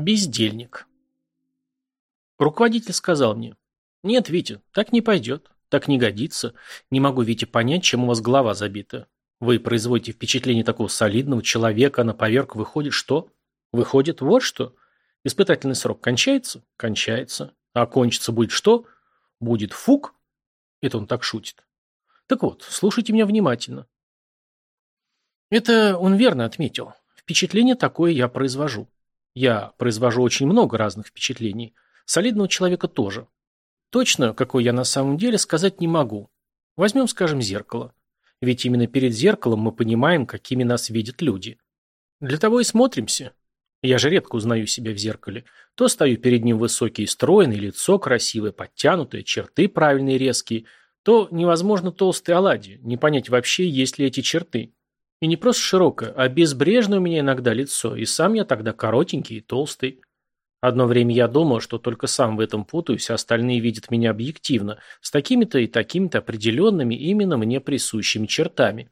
Бездельник. Руководитель сказал мне, «Нет, Витя, так не пойдет, так не годится. Не могу, Витя, понять, чем у вас голова забита. Вы производите впечатление такого солидного человека, а на поверку выходит что? Выходит вот что. Испытательный срок кончается? Кончается. А кончится будет что? Будет фук. Это он так шутит. Так вот, слушайте меня внимательно. Это он верно отметил. Впечатление такое я произвожу. Я произвожу очень много разных впечатлений. Солидного человека тоже. Точно, какой я на самом деле, сказать не могу. Возьмем, скажем, зеркало. Ведь именно перед зеркалом мы понимаем, какими нас видят люди. Для того и смотримся. Я же редко узнаю себя в зеркале. То стою перед ним высокий и стройный, лицо красивое, подтянутое, черты правильные резкие, то невозможно толстые оладьи, не понять вообще, есть ли эти черты. И не просто широкое, а безбрежное у меня иногда лицо, и сам я тогда коротенький и толстый. Одно время я думал, что только сам в этом путаюсь, а остальные видят меня объективно, с такими-то и такими-то определенными именно мне присущими чертами.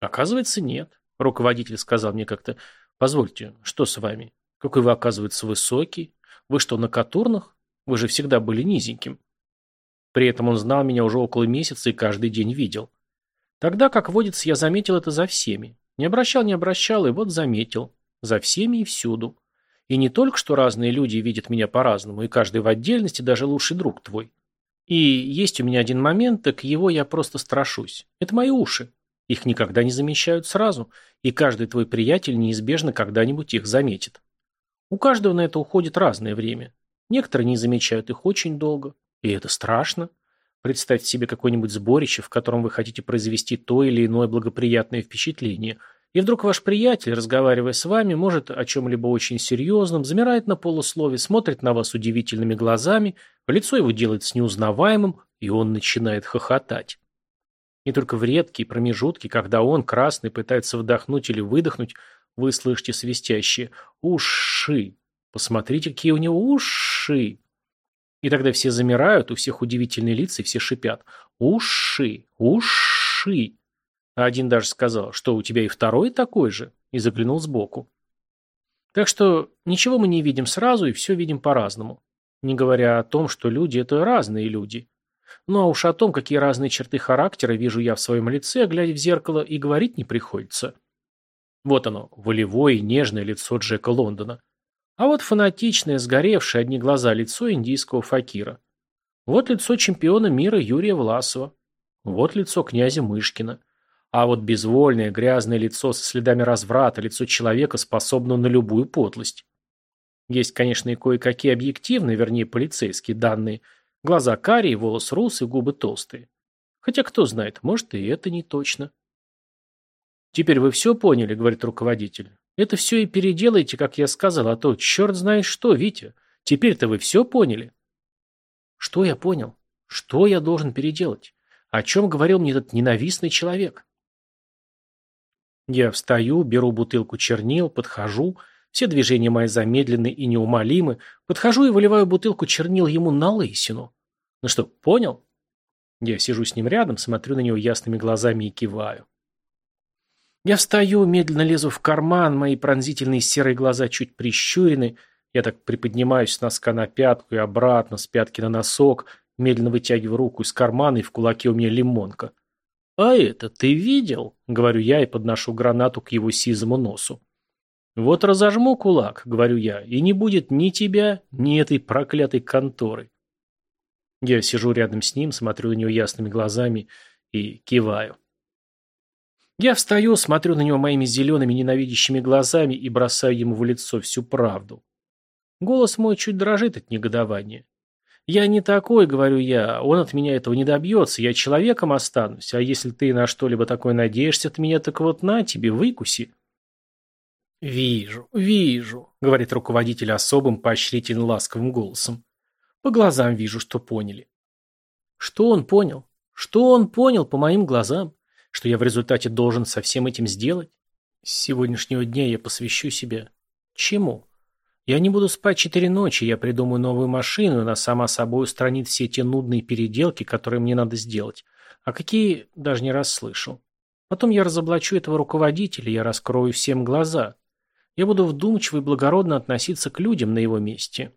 Оказывается, нет. Руководитель сказал мне как-то, позвольте, что с вами? Какой вы, оказывается, высокий? Вы что, на катурнах? Вы же всегда были низеньким. При этом он знал меня уже около месяца и каждый день видел. Тогда, как водится, я заметил это за всеми. Не обращал, не обращал, и вот заметил. За всеми и всюду. И не только, что разные люди видят меня по-разному, и каждый в отдельности даже лучший друг твой. И есть у меня один момент, так его я просто страшусь. Это мои уши. Их никогда не замечают сразу, и каждый твой приятель неизбежно когда-нибудь их заметит. У каждого на это уходит разное время. Некоторые не замечают их очень долго, и это страшно. Представьте себе какое-нибудь сборище, в котором вы хотите произвести то или иное благоприятное впечатление – и вдруг ваш приятель, разговаривая с вами, может о чем-либо очень серьезном, замирает на полуслове, смотрит на вас удивительными глазами, лицо его делается неузнаваемым, и он начинает хохотать. И только в редкие промежутки, когда он, красный, пытается вдохнуть или выдохнуть, вы слышите свистящие «Уши!». Посмотрите, какие у него уши! И тогда все замирают, у всех удивительные лица, и все шипят «Уши! Уши!». А один даже сказал, что у тебя и второй такой же, и заглянул сбоку. Так что ничего мы не видим сразу и все видим по-разному. Не говоря о том, что люди – это разные люди. Ну а уж о том, какие разные черты характера вижу я в своем лице, глядя в зеркало, и говорить не приходится. Вот оно, волевое и нежное лицо Джека Лондона. А вот фанатичное, сгоревшее одни глаза лицо индийского факира. Вот лицо чемпиона мира Юрия Власова. Вот лицо князя Мышкина. А вот безвольное, грязное лицо со следами разврата, лицо человека, способного на любую подлость. Есть, конечно, и кое-какие объективные, вернее, полицейские данные. Глаза карие, волос русый, губы толстые. Хотя кто знает, может и это не точно. «Теперь вы все поняли», — говорит руководитель. «Это все и переделайте, как я сказал, а то черт знает что, Витя. Теперь-то вы все поняли». «Что я понял? Что я должен переделать? О чем говорил мне этот ненавистный человек?» Я встаю, беру бутылку чернил, подхожу. Все движения мои замедлены и неумолимы. Подхожу и выливаю бутылку чернил ему на лысину. Ну что, понял? Я сижу с ним рядом, смотрю на него ясными глазами и киваю. Я встаю, медленно лезу в карман, мои пронзительные серые глаза чуть прищурены. Я так приподнимаюсь с носка на пятку и обратно, с пятки на носок, медленно вытягиваю руку из кармана, и в кулаке у меня лимонка. «А это ты видел?» — говорю я и подношу гранату к его сизому носу. «Вот разожму кулак», — говорю я, — «и не будет ни тебя, ни этой проклятой конторы». Я сижу рядом с ним, смотрю на него ясными глазами и киваю. Я встаю, смотрю на него моими зелеными ненавидящими глазами и бросаю ему в лицо всю правду. Голос мой чуть дрожит от негодования. «Я не такой, — говорю я, — он от меня этого не добьется, я человеком останусь, а если ты на что-либо такое надеешься от меня, так вот на тебе, выкуси». «Вижу, вижу», — говорит руководитель особым поощрительно ласковым голосом. «По глазам вижу, что поняли». «Что он понял? Что он понял по моим глазам? Что я в результате должен со всем этим сделать? С сегодняшнего дня я посвящу себя. Чему?» Я не буду спать четыре ночи, я придумаю новую машину, и она сама собой устранит все те нудные переделки, которые мне надо сделать. А какие, даже не раз слышал. Потом я разоблачу этого руководителя, я раскрою всем глаза. Я буду вдумчиво и благородно относиться к людям на его месте.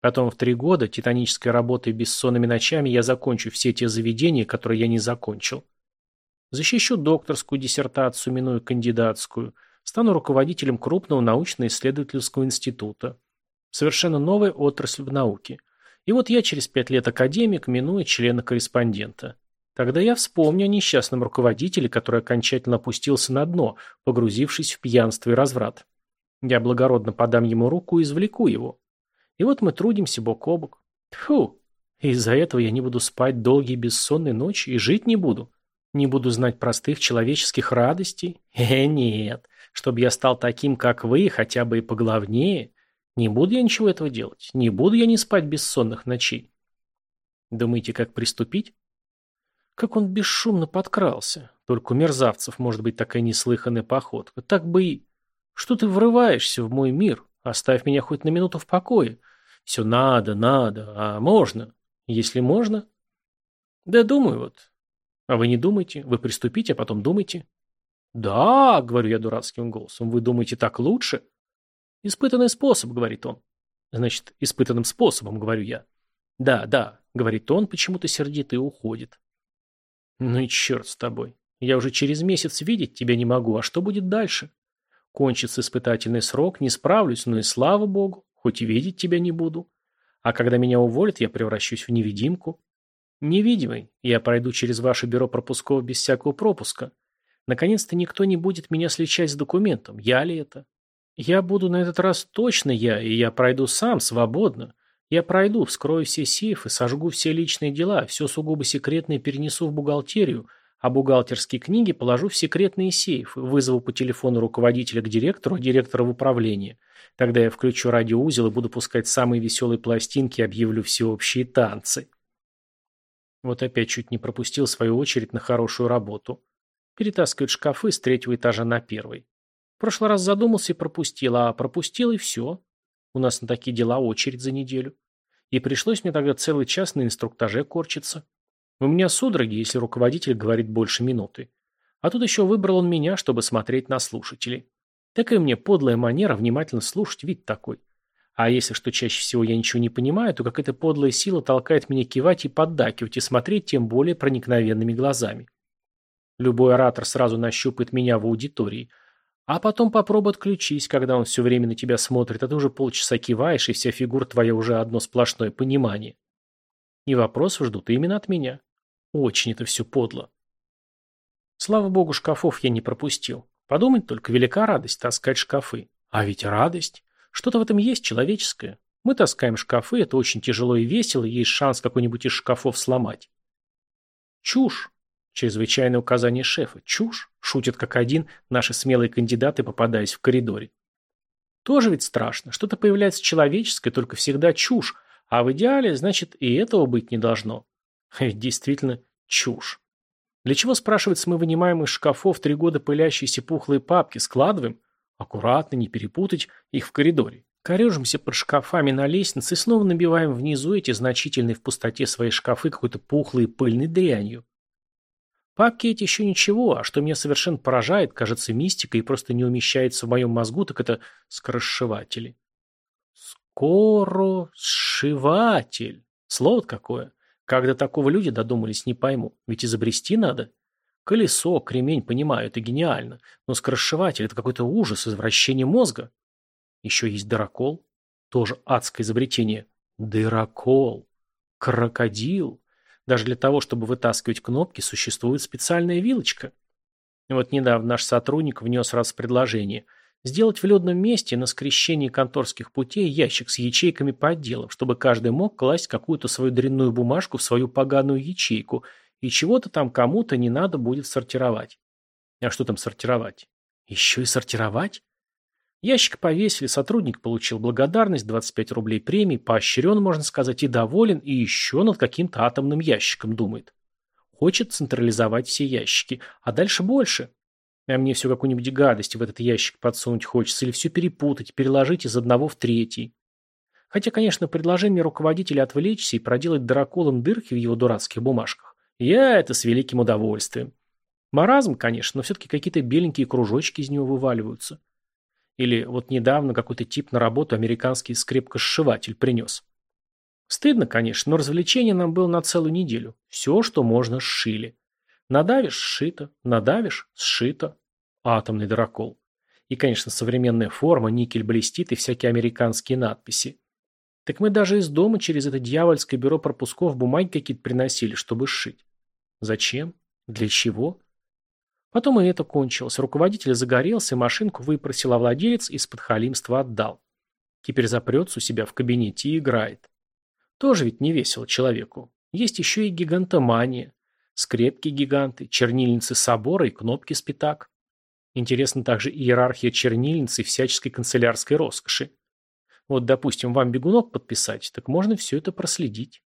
Потом в три года титанической работы бессонными ночами я закончу все те заведения, которые я не закончил. Защищу докторскую диссертацию, минуя кандидатскую. Стану руководителем крупного научно-исследовательского института. Совершенно новая отрасль в науке. И вот я через пять лет академик, минуя члена-корреспондента. Тогда я вспомню о несчастном руководителе, который окончательно опустился на дно, погрузившись в пьянство и разврат. Я благородно подам ему руку и извлеку его. И вот мы трудимся бок о бок. Фу, из-за этого я не буду спать долгие бессонные ночи и жить не буду. Не буду знать простых человеческих радостей? Э, нет. Чтобы я стал таким, как вы, хотя бы и поглавнее. Не буду я ничего этого делать. Не буду я не спать бессонных ночей. Думаете, как приступить? Как он бесшумно подкрался. Только у мерзавцев может быть такая неслыханная походка. Так бы и... Что ты врываешься в мой мир? Оставь меня хоть на минуту в покое. Все надо, надо, а можно? Если можно? Да думаю вот. А вы не думайте, вы приступите, а потом думайте. Да, говорю я дурацким голосом, вы думаете так лучше? Испытанный способ, говорит он. Значит, испытанным способом, говорю я. Да, да, говорит он, почему-то сердито и уходит. Ну и черт с тобой. Я уже через месяц видеть тебя не могу, а что будет дальше? Кончится испытательный срок, не справлюсь, но и слава богу, хоть и видеть тебя не буду. А когда меня уволят, я превращусь в невидимку. Невидимый, я пройду через ваше бюро пропусков без всякого пропуска. Наконец-то никто не будет меня сличать с документом. Я ли это? Я буду на этот раз точно я, и я пройду сам, свободно. Я пройду, вскрою все сейфы, сожгу все личные дела, все сугубо секретное перенесу в бухгалтерию, а бухгалтерские книги положу в секретные сейфы, вызову по телефону руководителя к директору, а директора в управление. Тогда я включу радиоузел и буду пускать самые веселые пластинки и объявлю всеобщие танцы. Вот опять чуть не пропустил свою очередь на хорошую работу. Перетаскивает шкафы с третьего этажа на первый. В прошлый раз задумался и пропустил, а пропустил и все. У нас на такие дела очередь за неделю. И пришлось мне тогда целый час на инструктаже корчиться. У меня судороги, если руководитель говорит больше минуты. А тут еще выбрал он меня, чтобы смотреть на слушателей. Такая мне подлая манера внимательно слушать, вид такой. А если что чаще всего я ничего не понимаю, то какая-то подлая сила толкает меня кивать и поддакивать, и смотреть тем более проникновенными глазами. Любой оратор сразу нащупает меня в аудитории. А потом попробуй отключись, когда он все время на тебя смотрит, а ты уже полчаса киваешь, и вся фигура твоя уже одно сплошное понимание. И вопросы ждут именно от меня. Очень это все подло. Слава богу, шкафов я не пропустил. Подумать только, велика радость таскать шкафы. А ведь радость. Что-то в этом есть человеческое. Мы таскаем шкафы, это очень тяжело и весело, есть шанс какой-нибудь из шкафов сломать. Чушь. Чрезвычайное указание шефа. Чушь. Шутят как один наши смелые кандидаты, попадаясь в коридоре. Тоже ведь страшно. Что-то появляется человеческое, только всегда чушь. А в идеале, значит, и этого быть не должно. Ведь действительно чушь. Для чего, спрашивается, мы вынимаем из шкафов три года пылящиеся пухлые папки, складываем? Аккуратно, не перепутать их в коридоре. Корежимся под шкафами на лестнице и снова набиваем внизу эти значительные в пустоте свои шкафы какой-то пухлой и пыльной дрянью. Папки эти еще ничего, а что меня совершенно поражает, кажется мистикой и просто не умещается в моем мозгу, так это скоросшиватели. Скоросшиватель. Слово какое. Как до такого люди додумались, не пойму. Ведь изобрести надо. Колесо, кремень, понимаю, это гениально. Но скоросшиватель – это какой-то ужас, извращение мозга. Еще есть дырокол. Тоже адское изобретение. Дырокол. Крокодил. Даже для того, чтобы вытаскивать кнопки, существует специальная вилочка. вот недавно наш сотрудник внес раз предложение – Сделать в людном месте на скрещении конторских путей ящик с ячейками по отделам, чтобы каждый мог класть какую-то свою дрянную бумажку в свою поганую ячейку, и чего-то там кому-то не надо будет сортировать. А что там сортировать? Еще и сортировать? Ящик повесили, сотрудник получил благодарность, 25 рублей премии, поощрен, можно сказать, и доволен, и еще над каким-то атомным ящиком думает. Хочет централизовать все ящики, а дальше больше. А мне все какую-нибудь гадость в этот ящик подсунуть хочется, или все перепутать, переложить из одного в третий. Хотя, конечно, предложение руководителя отвлечься и проделать драколом дырки в его дурацких бумажках. Я это с великим удовольствием. Маразм, конечно, но все-таки какие-то беленькие кружочки из него вываливаются. Или вот недавно какой-то тип на работу американский скрепкосшиватель принес. Стыдно, конечно, но развлечение нам было на целую неделю. Все, что можно, сшили. Надавишь – сшито, надавишь – сшито. Атомный дракол. И, конечно, современная форма, никель блестит и всякие американские надписи. Так мы даже из дома через это дьявольское бюро пропусков бумаги какие-то приносили, чтобы сшить. Зачем? Для чего? Потом и это кончилось. Руководитель загорелся, машинку выпросил, а владелец из-под халимства отдал. Теперь запрется у себя в кабинете и играет. Тоже ведь не весело человеку. Есть еще и гигантомания. Скрепки гиганты, чернильницы собора и кнопки с пятак. Интересна также иерархия чернильниц и всяческой канцелярской роскоши. Вот, допустим, вам бегунок подписать, так можно все это проследить.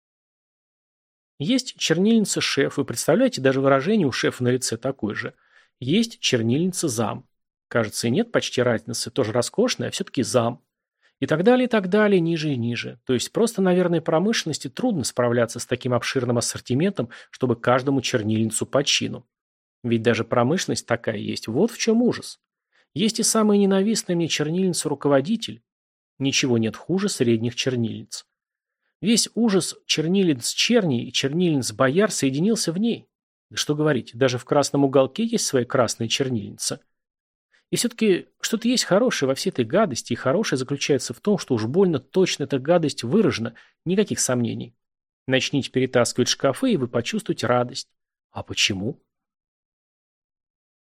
Есть чернильница шеф, вы представляете, даже выражение у шефа на лице такое же. Есть чернильница зам. Кажется, и нет почти разницы, тоже роскошная, а все-таки зам. И так далее, и так далее, ниже и ниже. То есть просто, наверное, промышленности трудно справляться с таким обширным ассортиментом, чтобы каждому чернильницу по чину. Ведь даже промышленность такая есть. Вот в чем ужас. Есть и самая ненавистная мне чернильница руководитель. Ничего нет хуже средних чернильниц. Весь ужас чернильниц черни и чернильниц бояр соединился в ней. Да что говорить, даже в красном уголке есть своя красная чернильница. И все-таки что-то есть хорошее во всей этой гадости, и хорошее заключается в том, что уж больно точно эта гадость выражена, никаких сомнений. Начните перетаскивать шкафы, и вы почувствуете радость. А почему?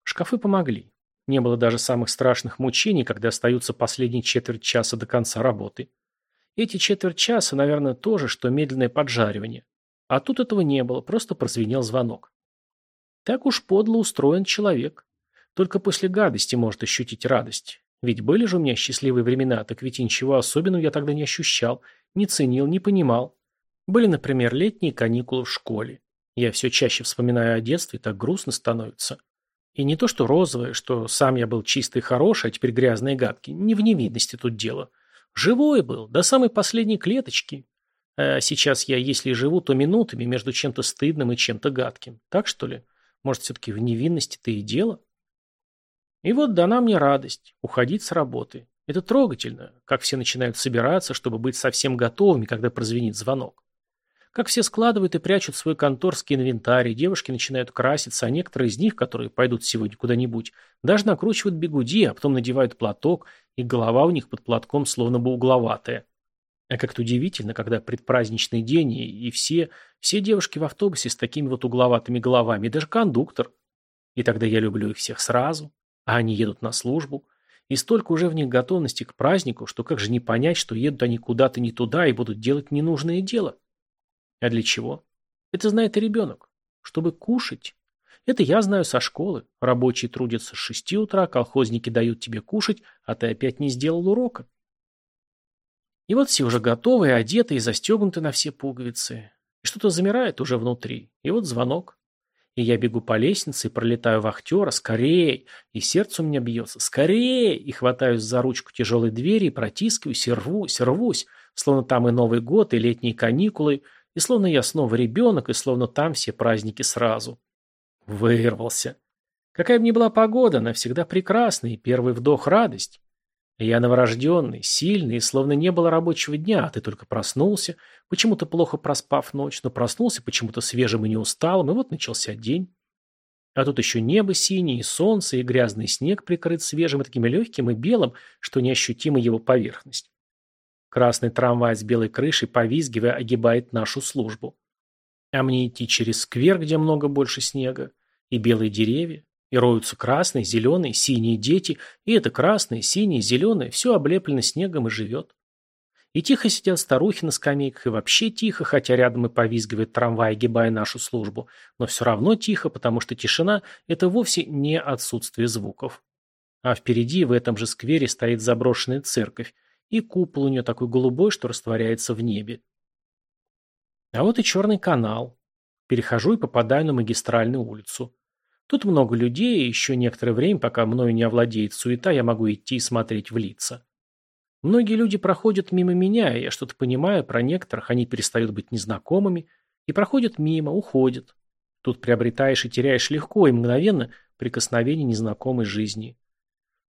Шкафы помогли. Не было даже самых страшных мучений, когда остаются последние четверть часа до конца работы. Эти четверть часа, наверное, тоже, что медленное поджаривание. А тут этого не было, просто прозвенел звонок. Так уж подло устроен человек. Только после гадости может ощутить радость. Ведь были же у меня счастливые времена, так ведь ничего особенного я тогда не ощущал, не ценил, не понимал. Были, например, летние каникулы в школе. Я все чаще вспоминаю о детстве, так грустно становится. И не то, что розовое, что сам я был чистый и хороший, а теперь грязный и гадкий. Не в невидности тут дело. Живой был, до самой последней клеточки. А сейчас я, если живу, то минутами между чем-то стыдным и чем-то гадким. Так что ли? Может, все-таки в невинности-то и дело? И вот дана мне радость – уходить с работы. Это трогательно, как все начинают собираться, чтобы быть совсем готовыми, когда прозвенит звонок. Как все складывают и прячут свой конторский инвентарь, девушки начинают краситься, а некоторые из них, которые пойдут сегодня куда-нибудь, даже накручивают бегуди, а потом надевают платок, и голова у них под платком словно бы угловатая. А как-то удивительно, когда предпраздничный день, и все, все девушки в автобусе с такими вот угловатыми головами, даже кондуктор. И тогда я люблю их всех сразу, а они едут на службу. И столько уже в них готовности к празднику, что как же не понять, что едут они куда-то не туда и будут делать ненужное дело. А для чего? Это знает и ребенок. Чтобы кушать. Это я знаю со школы. Рабочие трудятся с шести утра, колхозники дают тебе кушать, а ты опять не сделал урока. И вот все уже готовы, и одеты, и застегнуты на все пуговицы. И что-то замирает уже внутри. И вот звонок. И я бегу по лестнице и пролетаю вахтера. Скорее! И сердце у меня бьется. Скорее! И хватаюсь за ручку тяжелой двери и протискиваюсь, и рвусь, рвусь. Словно там и Новый год, и летние каникулы, и словно я снова ребенок, и словно там все праздники сразу. Вырвался. Какая бы ни была погода, она всегда прекрасна, и первый вдох – радость. Я новорожденный, сильный, и словно не было рабочего дня, а ты только проснулся, почему-то плохо проспав ночь, но проснулся почему-то свежим и не усталым, и вот начался день. А тут еще небо синее, и солнце, и грязный снег прикрыт свежим и таким легким и белым, что неощутима его поверхность. Красный трамвай с белой крышей, повизгивая, огибает нашу службу. А мне идти через сквер, где много больше снега, и белые деревья, и роются красные, зеленые, синие дети, и это красное, синее, зеленое, все облеплено снегом и живет. И тихо сидят старухи на скамейках, и вообще тихо, хотя рядом и повизгивает трамвай, огибая нашу службу, но все равно тихо, потому что тишина – это вовсе не отсутствие звуков. А впереди, в этом же сквере, стоит заброшенная церковь, и купол у нее такой голубой, что растворяется в небе. А вот и черный канал. Перехожу и попадаю на магистральную улицу. Тут много людей, и еще некоторое время, пока мною не овладеет суета, я могу идти и смотреть в лица. Многие люди проходят мимо меня, и я что-то понимаю про некоторых, они перестают быть незнакомыми, и проходят мимо, уходят. Тут приобретаешь и теряешь легко и мгновенно прикосновение незнакомой жизни.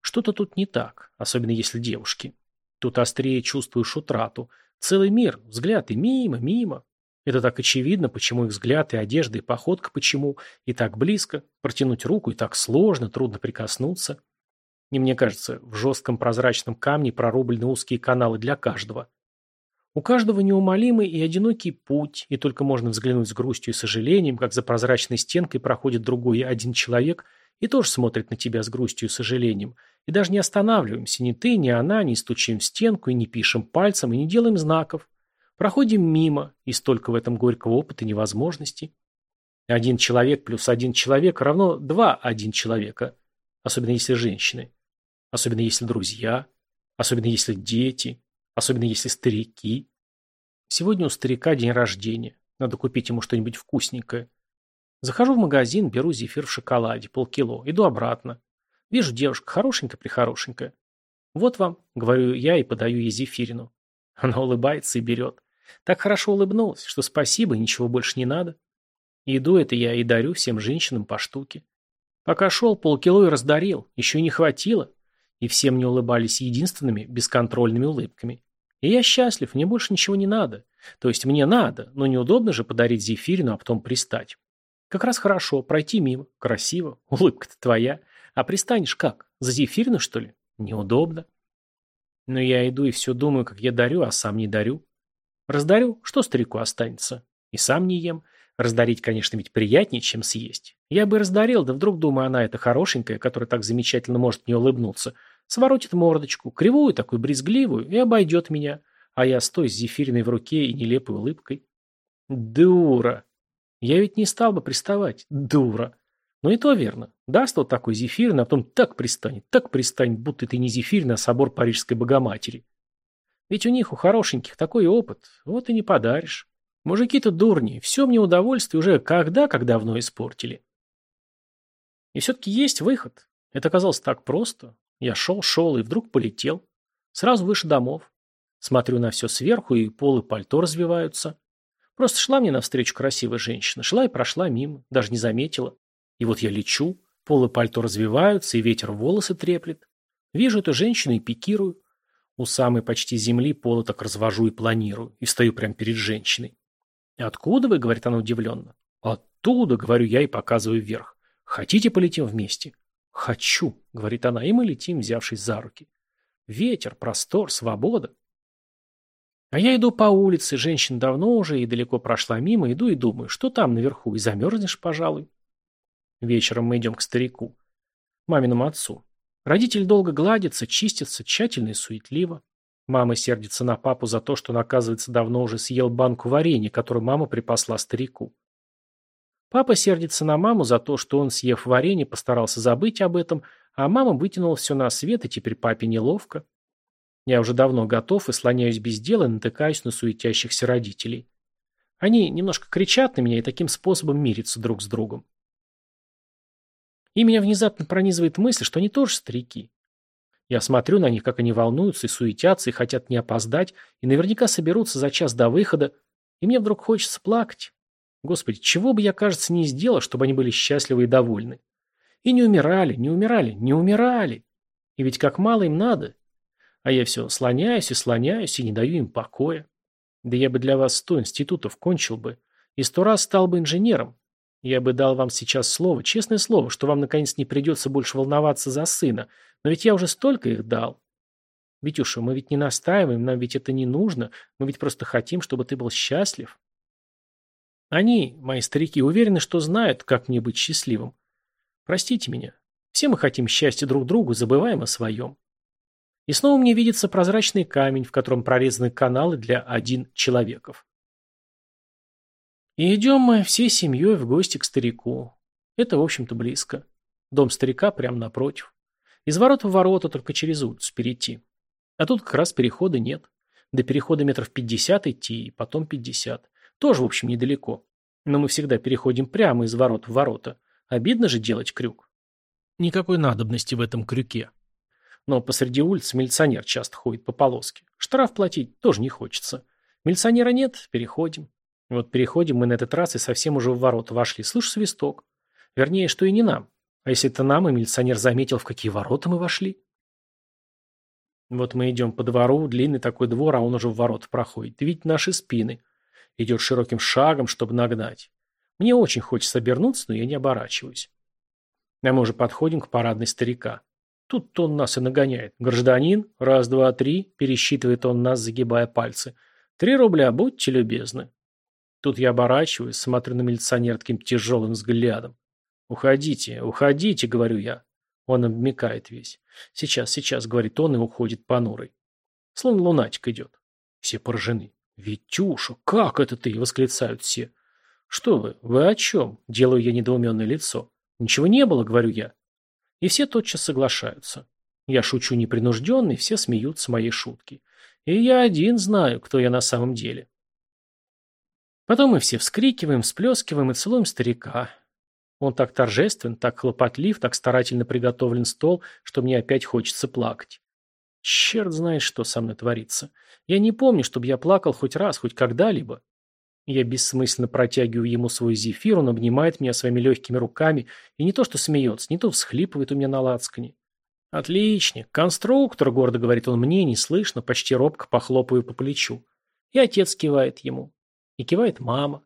Что-то тут не так, особенно если девушки. Тут острее чувствуешь утрату. Целый мир, взгляд и мимо, мимо. Это так очевидно, почему их взгляд и одежда, и походка почему, и так близко, протянуть руку и так сложно, трудно прикоснуться. И мне кажется, в жестком прозрачном камне прорублены узкие каналы для каждого. У каждого неумолимый и одинокий путь, и только можно взглянуть с грустью и сожалением, как за прозрачной стенкой проходит другой один человек и тоже смотрит на тебя с грустью и сожалением. И даже не останавливаемся, ни ты, ни она, не стучим в стенку и не пишем пальцем и не делаем знаков. Проходим мимо, и столько в этом горького опыта невозможностей. Один человек плюс один человек равно два один человека, особенно если женщины, особенно если друзья, особенно если дети, особенно если старики. Сегодня у старика день рождения, надо купить ему что-нибудь вкусненькое. Захожу в магазин, беру зефир в шоколаде, полкило, иду обратно. Вижу, девушка хорошенькая-прихорошенькая. Вот вам, говорю я и подаю ей зефирину. Она улыбается и берет. Так хорошо улыбнулась, что спасибо, ничего больше не надо. Еду это я и дарю всем женщинам по штуке. Пока шел, полкило и раздарил, еще не хватило. И все мне улыбались единственными, бесконтрольными улыбками. И я счастлив, мне больше ничего не надо. То есть мне надо, но неудобно же подарить зефирину, а потом пристать. Как раз хорошо, пройти мимо, красиво, улыбка-то твоя. А пристанешь как? За зефирину, что ли? Неудобно. Но я иду и все думаю, как я дарю, а сам не дарю. Раздарю, что старику останется? И сам не ем. Раздарить, конечно, ведь приятнее, чем съесть. Я бы раздарил, да вдруг, думаю, она эта хорошенькая, которая так замечательно может мне улыбнуться, своротит мордочку, кривую, такую брезгливую, и обойдет меня. А я стой с зефириной в руке и нелепой улыбкой. Дура. Я ведь не стал бы приставать. Дура. Но и то верно. Даст вот такой зефир, а потом так пристанет, так пристанет, будто ты не зефир, а собор Парижской Богоматери. Ведь у них, у хорошеньких, такой опыт. Вот и не подаришь. Мужики-то дурни. Все мне удовольствие уже когда, как давно испортили. И все-таки есть выход. Это оказалось так просто. Я шел, шел и вдруг полетел. Сразу выше домов. Смотрю на все сверху, и пол и пальто развиваются. Просто шла мне навстречу красивая женщина. Шла и прошла мимо. Даже не заметила. И вот я лечу. Пол и пальто развиваются, и ветер волосы треплет. Вижу эту женщину и пикирую. У самой почти земли пола так развожу и планирую, и стою прямо перед женщиной. «Откуда вы?» — говорит она удивленно. «Оттуда», — говорю я и показываю вверх. «Хотите, полетим вместе?» «Хочу», — говорит она, и мы летим, взявшись за руки. Ветер, простор, свобода. А я иду по улице, женщина давно уже и далеко прошла мимо, иду и думаю, что там наверху, и замерзнешь, пожалуй. Вечером мы идем к старику, маминому отцу. Родитель долго гладится, чистится, тщательно и суетливо. Мама сердится на папу за то, что он, оказывается, давно уже съел банку варенья, которую мама припасла старику. Папа сердится на маму за то, что он, съев варенье, постарался забыть об этом, а мама вытянула все на свет, и теперь папе неловко. Я уже давно готов и слоняюсь без дела, натыкаюсь на суетящихся родителей. Они немножко кричат на меня и таким способом мирятся друг с другом. И меня внезапно пронизывает мысль, что они тоже старики. Я смотрю на них, как они волнуются и суетятся, и хотят не опоздать, и наверняка соберутся за час до выхода, и мне вдруг хочется плакать. Господи, чего бы я, кажется, не сделал, чтобы они были счастливы и довольны. И не умирали, не умирали, не умирали. И ведь как мало им надо. А я все слоняюсь и слоняюсь, и не даю им покоя. Да я бы для вас сто институтов кончил бы, и сто раз стал бы инженером, я бы дал вам сейчас слово, честное слово, что вам наконец не придется больше волноваться за сына, но ведь я уже столько их дал. Витюша, мы ведь не настаиваем, нам ведь это не нужно, мы ведь просто хотим, чтобы ты был счастлив. Они, мои старики, уверены, что знают, как мне быть счастливым. Простите меня. Все мы хотим счастья друг другу, забываем о своем. И снова мне видится прозрачный камень, в котором прорезаны каналы для один человеков. И идем мы всей семьей в гости к старику. Это, в общем-то, близко. Дом старика прямо напротив. Из ворот в ворота только через улицу перейти. А тут как раз перехода нет. До перехода метров пятьдесят идти, и потом пятьдесят. Тоже, в общем, недалеко. Но мы всегда переходим прямо из ворот в ворота. Обидно же делать крюк. Никакой надобности в этом крюке. Но посреди улицы милиционер часто ходит по полоске. Штраф платить тоже не хочется. Милиционера нет, переходим. Вот переходим мы на этот раз и совсем уже в ворота вошли. Слышу свисток. Вернее, что и не нам. А если это нам, и милиционер заметил, в какие ворота мы вошли? Вот мы идем по двору, длинный такой двор, а он уже в ворот проходит. Ты наши спины. Идет широким шагом, чтобы нагнать. Мне очень хочется обернуться, но я не оборачиваюсь. А мы уже подходим к парадной старика. Тут он нас и нагоняет. Гражданин, раз, два, три, пересчитывает он нас, загибая пальцы. Три рубля, будьте любезны. Тут я оборачиваюсь, смотрю на милиционера таким тяжелым взглядом. «Уходите, уходите», — говорю я. Он обмекает весь. «Сейчас, сейчас», — говорит он и уходит понурый. Словно лунатик идет. Все поражены. «Витюша, как это ты?» — восклицают все. «Что вы? Вы о чем?» — делаю я недоуменное лицо. «Ничего не было», — говорю я. И все тотчас соглашаются. Я шучу непринужденно, и все смеются моей шутки. И я один знаю, кто я на самом деле. Потом мы все вскрикиваем, всплескиваем и целуем старика. Он так торжествен, так хлопотлив, так старательно приготовлен стол, что мне опять хочется плакать. Черт знает, что со мной творится. Я не помню, чтобы я плакал хоть раз, хоть когда-либо. Я бессмысленно протягиваю ему свой зефир, он обнимает меня своими легкими руками и не то что смеется, не то всхлипывает у меня на лацкане. «Отличник! Конструктор!» — гордо говорит он мне, не слышно, почти робко похлопаю по плечу. И отец кивает ему. И кивает мама.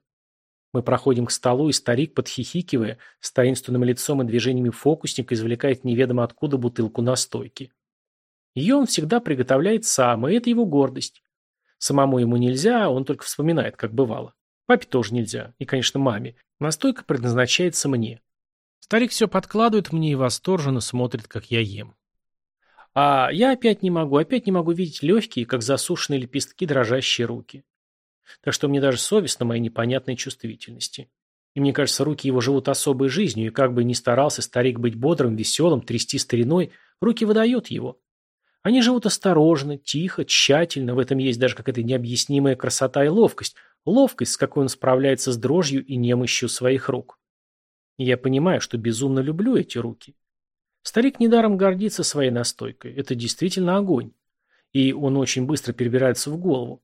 Мы проходим к столу, и старик, подхихикивая, с таинственным лицом и движениями фокусника, извлекает неведомо откуда бутылку настойки. Ее он всегда приготовляет сам, и это его гордость. Самому ему нельзя, он только вспоминает, как бывало. Папе тоже нельзя, и, конечно, маме. Настойка предназначается мне. Старик все подкладывает мне и восторженно смотрит, как я ем. А я опять не могу, опять не могу видеть легкие, как засушенные лепестки, дрожащие руки. Так что мне даже совестно моей непонятной чувствительности. И мне кажется, руки его живут особой жизнью, и как бы ни старался старик быть бодрым, веселым, трясти стариной, руки выдают его. Они живут осторожно, тихо, тщательно, в этом есть даже какая-то необъяснимая красота и ловкость, ловкость, с какой он справляется с дрожью и немощью своих рук. И я понимаю, что безумно люблю эти руки. Старик недаром гордится своей настойкой, это действительно огонь. И он очень быстро перебирается в голову.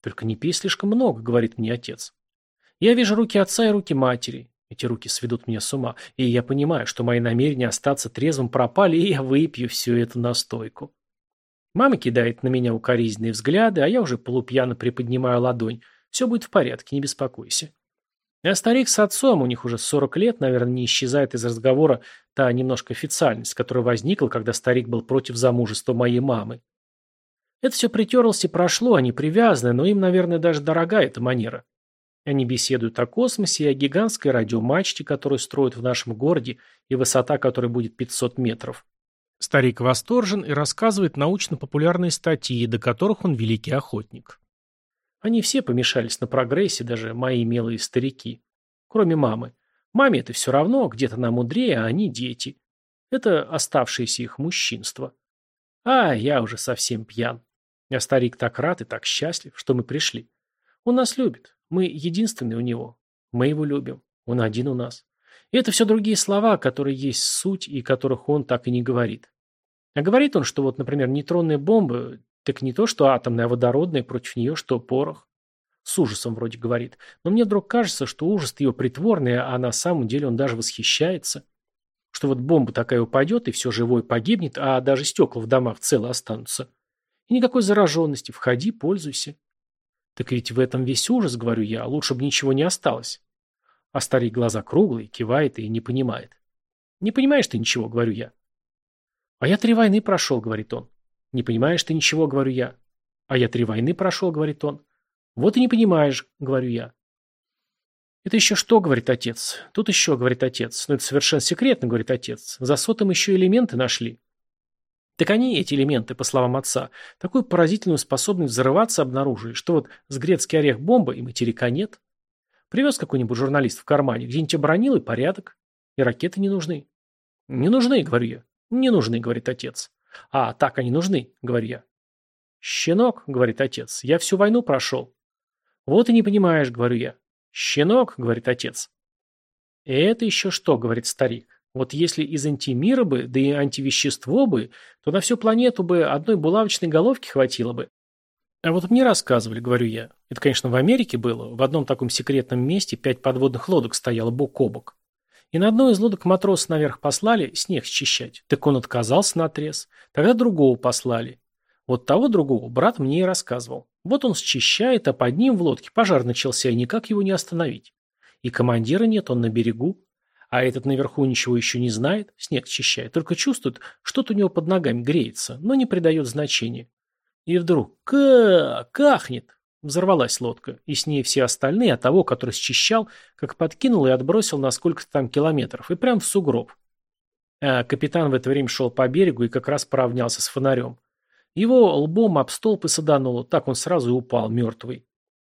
«Только не пей слишком много», — говорит мне отец. Я вижу руки отца и руки матери. Эти руки сведут меня с ума, и я понимаю, что мои намерения остаться трезвым пропали, и я выпью всю эту настойку. Мама кидает на меня укоризненные взгляды, а я уже полупьяно приподнимаю ладонь. Все будет в порядке, не беспокойся. А старик с отцом, у них уже 40 лет, наверное, не исчезает из разговора та немножко официальность, которая возникла, когда старик был против замужества моей мамы. Это все притерлось и прошло, они привязаны, но им, наверное, даже дорога эта манера. Они беседуют о космосе и о гигантской радиомачте, которую строят в нашем городе, и высота которой будет 500 метров. Старик восторжен и рассказывает научно-популярные статьи, до которых он великий охотник. Они все помешались на прогрессе, даже мои милые старики. Кроме мамы. Маме это все равно, где-то она мудрее, а они дети. Это оставшееся их мужчинство. А, я уже совсем пьян. А старик так рад и так счастлив, что мы пришли. Он нас любит. Мы единственные у него. Мы его любим. Он один у нас. И это все другие слова, которые есть суть и которых он так и не говорит. А говорит он, что вот, например, нейтронная бомба, так не то, что атомная, а водородная, против нее что порох. С ужасом вроде говорит. Но мне вдруг кажется, что ужас ее притворный, а на самом деле он даже восхищается. Что вот бомба такая упадет, и все живое погибнет, а даже стекла в домах целы останутся. И никакой зараженности. Входи, пользуйся. Так ведь в этом весь ужас, говорю я, лучше бы ничего не осталось. А старик глаза круглые, кивает и не понимает. Не понимаешь ты ничего, говорю я. А я три войны прошел, говорит он. Не понимаешь ты ничего, говорю я. А я три войны прошел, говорит он. Вот и не понимаешь, говорю я. Это еще что, говорит отец. Тут еще, говорит отец. Но это совершенно секретно, говорит отец. За сотом еще элементы нашли. Так они, эти элементы, по словам отца, такую поразительную способность взрываться обнаружили, что вот с грецкий орех бомба и материка нет. Привез какой-нибудь журналист в кармане, где-нибудь обронил и порядок. И ракеты не нужны. Не нужны, говорю я. Не нужны, говорит отец. А, так они нужны, говорю я. Щенок, говорит отец, я всю войну прошел. Вот и не понимаешь, говорю я. Щенок, говорит отец. Это еще что, говорит старик. Вот если из антимира бы, да и антивещество бы, то на всю планету бы одной булавочной головки хватило бы. А вот мне рассказывали, говорю я. Это, конечно, в Америке было. В одном таком секретном месте пять подводных лодок стояло бок о бок. И на одной из лодок матроса наверх послали снег счищать. Так он отказался на отрез. Тогда другого послали. Вот того другого брат мне и рассказывал. Вот он счищает, а под ним в лодке пожар начался, и никак его не остановить. И командира нет, он на берегу. А этот наверху ничего еще не знает, снег счищает, только чувствует, что-то у него под ногами греется, но не придает значения. И вдруг ка кахнет. Взорвалась лодка, и с ней все остальные, а того, который счищал, как подкинул и отбросил на сколько-то там километров, и прям в сугроб. А капитан в это время шел по берегу и как раз поравнялся с фонарем. Его лбом об столб и садануло, так он сразу и упал, мертвый.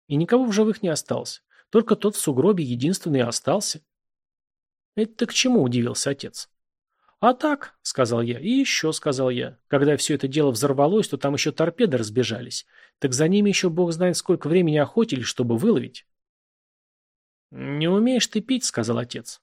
И никого в живых не осталось. Только тот в сугробе единственный остался. «Это к чему?» – удивился отец. «А так», — сказал я, — «и еще», — сказал я. Когда все это дело взорвалось, то там еще торпеды разбежались. Так за ними еще бог знает сколько времени охотились, чтобы выловить. «Не умеешь ты пить», — сказал отец.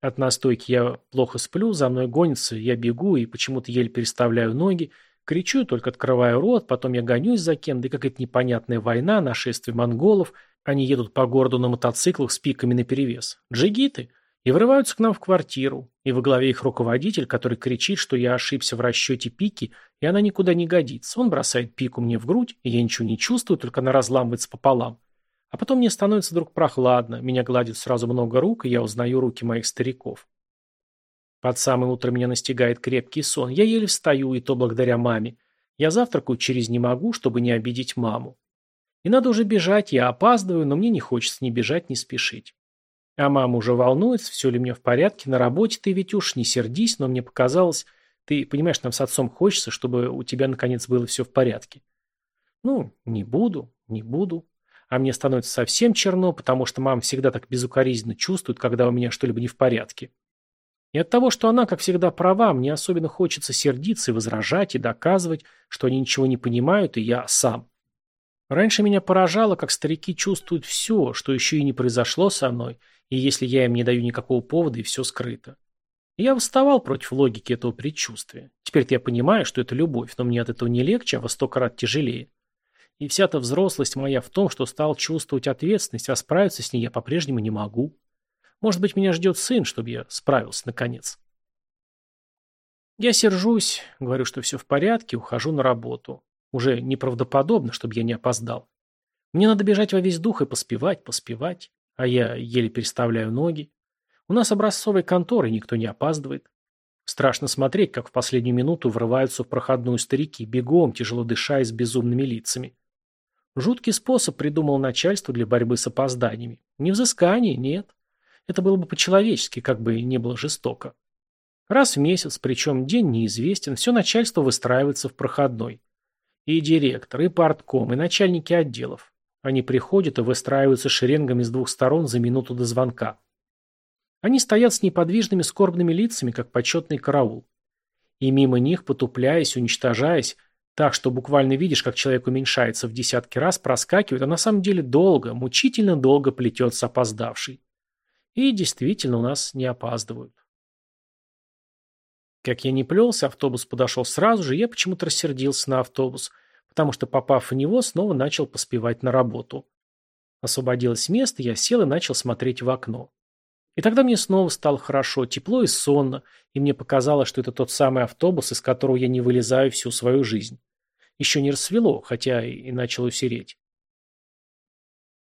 От настойки я плохо сплю, за мной гонится, я бегу и почему-то еле переставляю ноги, кричу, только открываю рот, потом я гонюсь за кем, да какая-то непонятная война, нашествие монголов, они едут по городу на мотоциклах с пиками наперевес. Джигиты и врываются к нам в квартиру, и во главе их руководитель, который кричит, что я ошибся в расчете пики, и она никуда не годится. Он бросает пику мне в грудь, и я ничего не чувствую, только она разламывается пополам. А потом мне становится вдруг прохладно, меня гладит сразу много рук, и я узнаю руки моих стариков. Под самое утро меня настигает крепкий сон, я еле встаю, и то благодаря маме. Я завтракаю через не могу, чтобы не обидеть маму. И надо уже бежать, я опаздываю, но мне не хочется ни бежать, ни спешить. А мама уже волнуется, все ли мне в порядке, на работе ты ведь уж не сердись, но мне показалось, ты понимаешь, нам с отцом хочется, чтобы у тебя наконец было все в порядке. Ну, не буду, не буду. А мне становится совсем черно, потому что мама всегда так безукоризненно чувствует, когда у меня что-либо не в порядке. И от того, что она, как всегда, права, мне особенно хочется сердиться и возражать, и доказывать, что они ничего не понимают, и я сам. Раньше меня поражало, как старики чувствуют все, что еще и не произошло со мной, и если я им не даю никакого повода, и все скрыто. я восставал против логики этого предчувствия. Теперь-то я понимаю, что это любовь, но мне от этого не легче, а во сто крат тяжелее. И вся эта взрослость моя в том, что стал чувствовать ответственность, а справиться с ней я по-прежнему не могу. Может быть, меня ждет сын, чтобы я справился наконец. Я сержусь, говорю, что все в порядке, ухожу на работу. Уже неправдоподобно, чтобы я не опоздал. Мне надо бежать во весь дух и поспевать, поспевать а я еле переставляю ноги. У нас образцовые конторы, никто не опаздывает. Страшно смотреть, как в последнюю минуту врываются в проходную старики, бегом, тяжело дыша и с безумными лицами. Жуткий способ придумал начальство для борьбы с опозданиями. Не взыскание, нет. Это было бы по-человечески, как бы не было жестоко. Раз в месяц, причем день неизвестен, все начальство выстраивается в проходной. И директор, и партком, и начальники отделов. Они приходят и выстраиваются шеренгами с двух сторон за минуту до звонка. Они стоят с неподвижными скорбными лицами, как почетный караул. И мимо них, потупляясь, уничтожаясь, так что буквально видишь, как человек уменьшается в десятки раз, проскакивает, а на самом деле долго, мучительно долго плетется опоздавший. И действительно у нас не опаздывают. Как я не плелся, автобус подошел сразу же, я почему-то рассердился на автобус – потому что, попав в него, снова начал поспевать на работу. Освободилось место, я сел и начал смотреть в окно. И тогда мне снова стало хорошо, тепло и сонно, и мне показалось, что это тот самый автобус, из которого я не вылезаю всю свою жизнь. Еще не рассвело, хотя и начало сереть.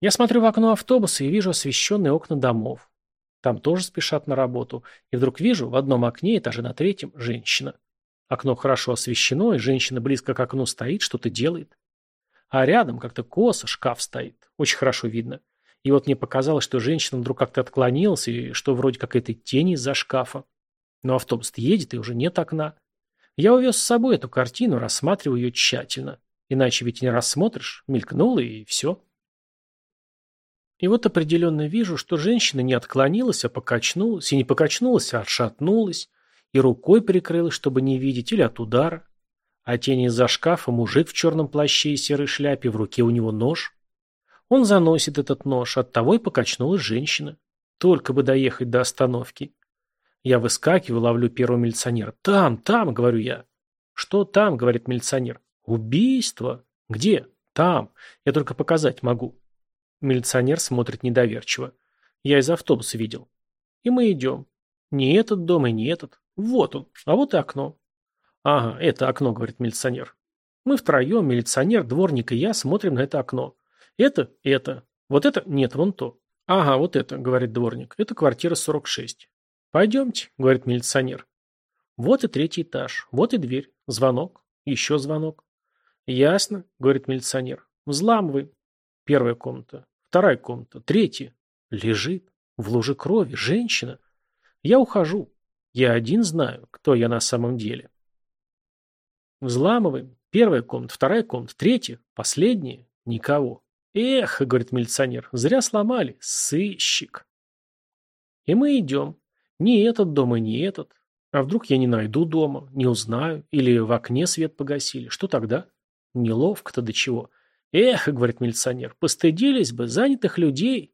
Я смотрю в окно автобуса и вижу освещенные окна домов. Там тоже спешат на работу. И вдруг вижу в одном окне, этаже на третьем, женщина. Окно хорошо освещено, и женщина близко к окну стоит, что-то делает. А рядом как-то косо шкаф стоит. Очень хорошо видно. И вот мне показалось, что женщина вдруг как-то отклонилась, и что вроде какая-то тень из-за шкафа. Но автобус едет, и уже нет окна. Я увез с собой эту картину, рассматриваю ее тщательно. Иначе ведь не рассмотришь. Мелькнула, и все. И вот определенно вижу, что женщина не отклонилась, а покачнулась, и не покачнулась, а отшатнулась, и рукой прикрылась, чтобы не видеть, или от удара. А тень из-за шкафа мужик в черном плаще и серой шляпе, в руке у него нож. Он заносит этот нож, оттого и покачнулась женщина. Только бы доехать до остановки. Я выскакиваю, ловлю первого милиционера. «Там, там», — говорю я. «Что там?» — говорит милиционер. «Убийство». «Где?» «Там. Я только показать могу». Милиционер смотрит недоверчиво. Я из автобуса видел. И мы идем. Не этот дом и не этот. Вот он. А вот и окно. Ага, это окно, говорит милиционер. Мы втроем, милиционер, дворник и я, смотрим на это окно. Это, это. Вот это, нет, вон то. Ага, вот это, говорит дворник. Это квартира 46. Пойдемте, говорит милиционер. Вот и третий этаж, вот и дверь. Звонок, еще звонок. Ясно, говорит милиционер. Взламывай. Первая комната, вторая комната, третья. Лежит. В луже крови. Женщина. Я ухожу. Я один знаю, кто я на самом деле. Взламываем. Первая комната, вторая комната, третья, последняя. Никого. Эх, говорит милиционер, зря сломали. Сыщик. И мы идем. Не этот дом и не этот. А вдруг я не найду дома, не узнаю, или в окне свет погасили. Что тогда? Неловко-то до чего. Эх, говорит милиционер, постыдились бы занятых людей.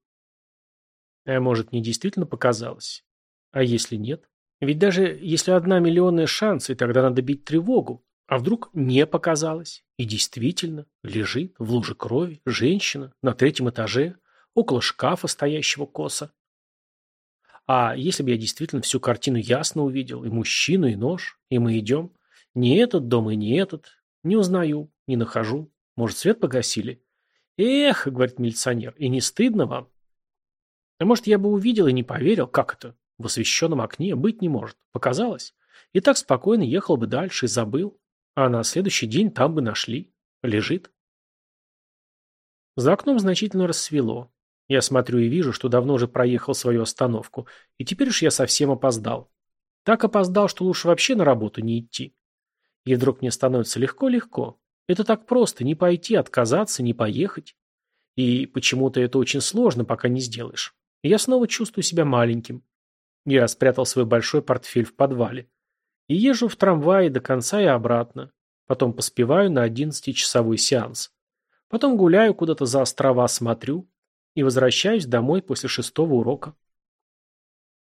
А может, мне действительно показалось? А если нет? Ведь даже если одна миллионная шанс, и тогда надо бить тревогу. А вдруг не показалось? И действительно, лежит в луже крови женщина на третьем этаже, около шкафа, стоящего косо. А если бы я действительно всю картину ясно увидел, и мужчину, и нож, и мы идем? Не этот дом, и не этот. Не узнаю, не нахожу. Может, свет погасили? Эх, говорит милиционер, и не стыдно вам? А может, я бы увидел и не поверил, как это? В освещенном окне быть не может. Показалось? И так спокойно ехал бы дальше и забыл. А на следующий день там бы нашли. Лежит. За окном значительно рассвело. Я смотрю и вижу, что давно уже проехал свою остановку. И теперь уж я совсем опоздал. Так опоздал, что лучше вообще на работу не идти. И вдруг мне становится легко-легко. Это так просто, не пойти, отказаться, не поехать. И почему-то это очень сложно, пока не сделаешь я снова чувствую себя маленьким. Я спрятал свой большой портфель в подвале. И езжу в трамвае до конца и обратно. Потом поспеваю на одиннадцатичасовой сеанс. Потом гуляю куда-то за острова, смотрю. И возвращаюсь домой после шестого урока.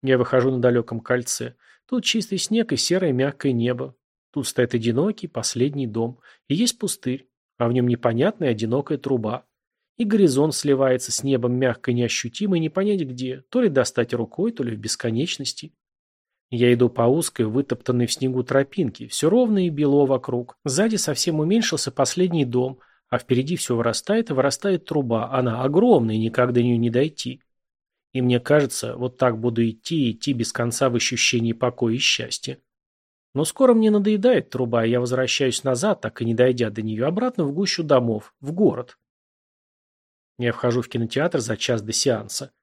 Я выхожу на далеком кольце. Тут чистый снег и серое мягкое небо. Тут стоит одинокий последний дом. И есть пустырь, а в нем непонятная одинокая труба. И горизонт сливается с небом мягко неощутимо, и не понять где, то ли достать рукой, то ли в бесконечности. Я иду по узкой, вытоптанной в снегу тропинке, все ровно и бело вокруг. Сзади совсем уменьшился последний дом, а впереди все вырастает и вырастает труба. Она огромная, и никак до нее не дойти. И мне кажется, вот так буду идти и идти без конца в ощущении покоя и счастья. Но скоро мне надоедает труба, и я возвращаюсь назад, так и не дойдя до нее, обратно в гущу домов, в город. Я вхожу в кинотеатр за час до сеанса.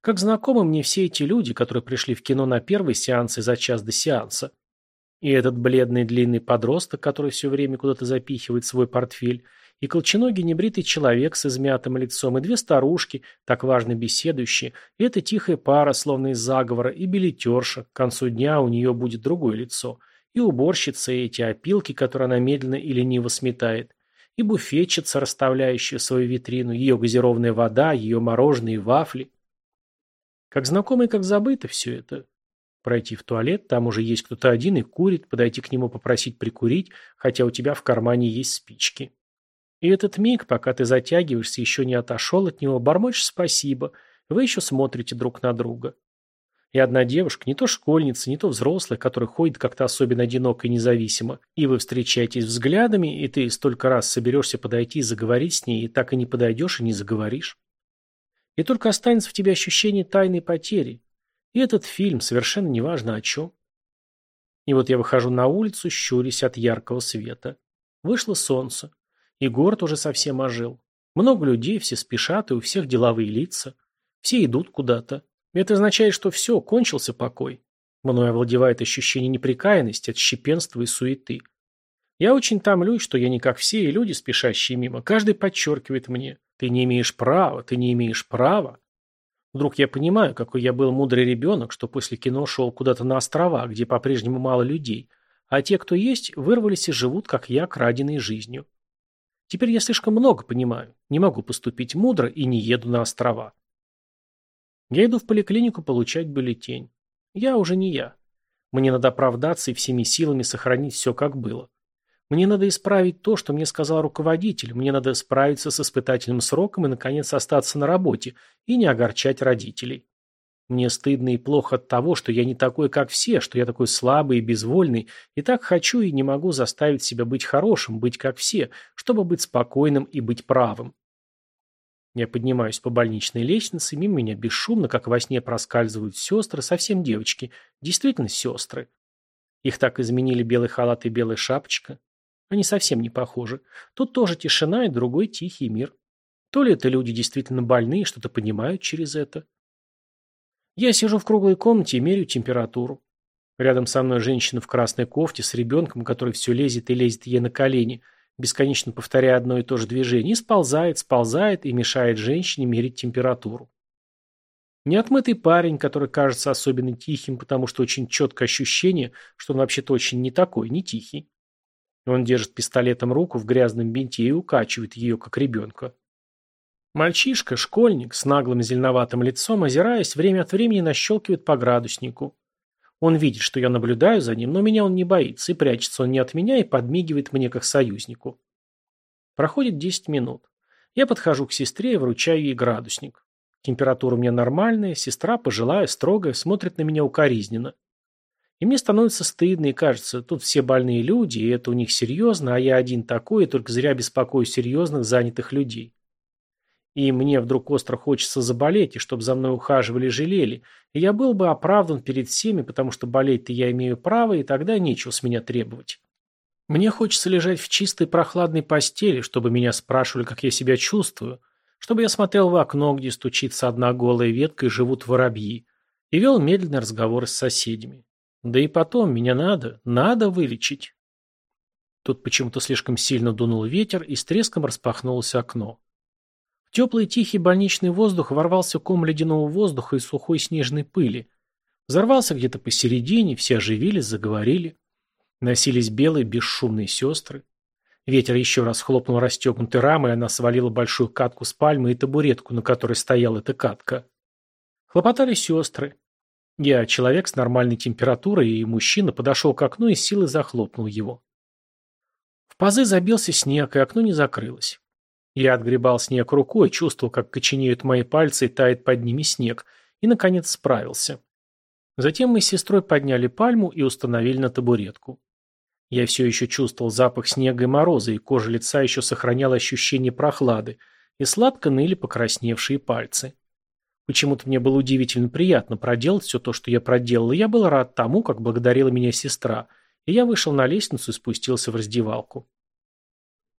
Как знакомы мне все эти люди, которые пришли в кино на первый сеанс и за час до сеанса. И этот бледный длинный подросток, который все время куда-то запихивает свой портфель, и колченогий небритый человек с измятым лицом, и две старушки, так важно беседующие, и эта тихая пара, словно из заговора, и билетерша, к концу дня у нее будет другое лицо, и уборщица, и эти опилки, которые она медленно и лениво сметает, и буфетчица, расставляющая свою витрину, ее газированная вода, ее мороженое и вафли. Как знакомо как забыто все это. Пройти в туалет, там уже есть кто-то один и курит, подойти к нему попросить прикурить, хотя у тебя в кармане есть спички. И этот миг, пока ты затягиваешься, еще не отошел от него, бормочешь спасибо, вы еще смотрите друг на друга. И одна девушка, не то школьница, не то взрослая, которая ходит как-то особенно одиноко и независимо, и вы встречаетесь взглядами, и ты столько раз соберешься подойти и заговорить с ней, и так и не подойдешь и не заговоришь. И только останется в тебе ощущение тайной потери. И этот фильм совершенно неважно о чем. И вот я выхожу на улицу, щурясь от яркого света. Вышло солнце, и город уже совсем ожил. Много людей, все спешат, и у всех деловые лица. Все идут куда-то. Это означает, что все, кончился покой. Мною овладевает ощущение неприкаянности, отщепенства и суеты. Я очень томлюсь, что я не как все и люди, спешащие мимо. Каждый подчеркивает мне, ты не имеешь права, ты не имеешь права. Вдруг я понимаю, какой я был мудрый ребенок, что после кино шел куда-то на острова, где по-прежнему мало людей, а те, кто есть, вырвались и живут, как я, краденой жизнью. Теперь я слишком много понимаю, не могу поступить мудро и не еду на острова. Я иду в поликлинику получать бюллетень. Я уже не я. Мне надо оправдаться и всеми силами сохранить все, как было. Мне надо исправить то, что мне сказал руководитель. Мне надо справиться с испытательным сроком и, наконец, остаться на работе и не огорчать родителей. Мне стыдно и плохо от того, что я не такой, как все, что я такой слабый и безвольный, и так хочу и не могу заставить себя быть хорошим, быть как все, чтобы быть спокойным и быть правым. Я поднимаюсь по больничной лестнице, мимо меня бесшумно, как во сне проскальзывают сестры, совсем девочки, действительно сестры. Их так изменили белый халат и белая шапочка. Они совсем не похожи. Тут тоже тишина и другой тихий мир. То ли это люди действительно больные, что-то понимают через это. Я сижу в круглой комнате и меряю температуру. Рядом со мной женщина в красной кофте с ребенком, который все лезет и лезет ей на колени, бесконечно повторяя одно и то же движение, сползает, сползает и мешает женщине мерить температуру. Неотмытый парень, который кажется особенно тихим, потому что очень четкое ощущение, что он вообще-то очень не такой, не тихий. Он держит пистолетом руку в грязном бинте и укачивает ее, как ребенка. Мальчишка, школьник, с наглым зеленоватым лицом, озираясь, время от времени нащелкивает по градуснику. Он видит, что я наблюдаю за ним, но меня он не боится, и прячется он не от меня и подмигивает мне как союзнику. Проходит 10 минут. Я подхожу к сестре и вручаю ей градусник. Температура у меня нормальная, сестра, пожилая, строгая, смотрит на меня укоризненно. И мне становится стыдно, и кажется, тут все больные люди, и это у них серьезно, а я один такой, и только зря беспокою серьезных, занятых людей. И мне вдруг остро хочется заболеть, и чтобы за мной ухаживали и жалели. И я был бы оправдан перед всеми, потому что болеть-то я имею право, и тогда нечего с меня требовать. Мне хочется лежать в чистой прохладной постели, чтобы меня спрашивали, как я себя чувствую, чтобы я смотрел в окно, где стучится одна голая ветка и живут воробьи, и вел медленные разговоры с соседями. Да и потом, меня надо, надо вылечить. Тут почему-то слишком сильно дунул ветер, и с треском распахнулось окно. Теплый тихий больничный воздух ворвался ком ледяного воздуха и сухой снежной пыли. Взорвался где-то посередине, все оживились, заговорили. Носились белые бесшумные сестры. Ветер еще раз хлопнул расстегнутой рамой, она свалила большую катку с пальмы и табуретку, на которой стояла эта катка. Хлопотали сестры. Я, человек с нормальной температурой, и мужчина подошел к окну и силой захлопнул его. В пазы забился снег, и окно не закрылось. Я отгребал снег рукой, чувствовал, как коченеют мои пальцы и тает под ними снег, и, наконец, справился. Затем мы с сестрой подняли пальму и установили на табуретку. Я все еще чувствовал запах снега и мороза, и кожа лица еще сохраняла ощущение прохлады, и сладко ныли покрасневшие пальцы. Почему-то мне было удивительно приятно проделать все то, что я проделал, я был рад тому, как благодарила меня сестра, и я вышел на лестницу и спустился в раздевалку.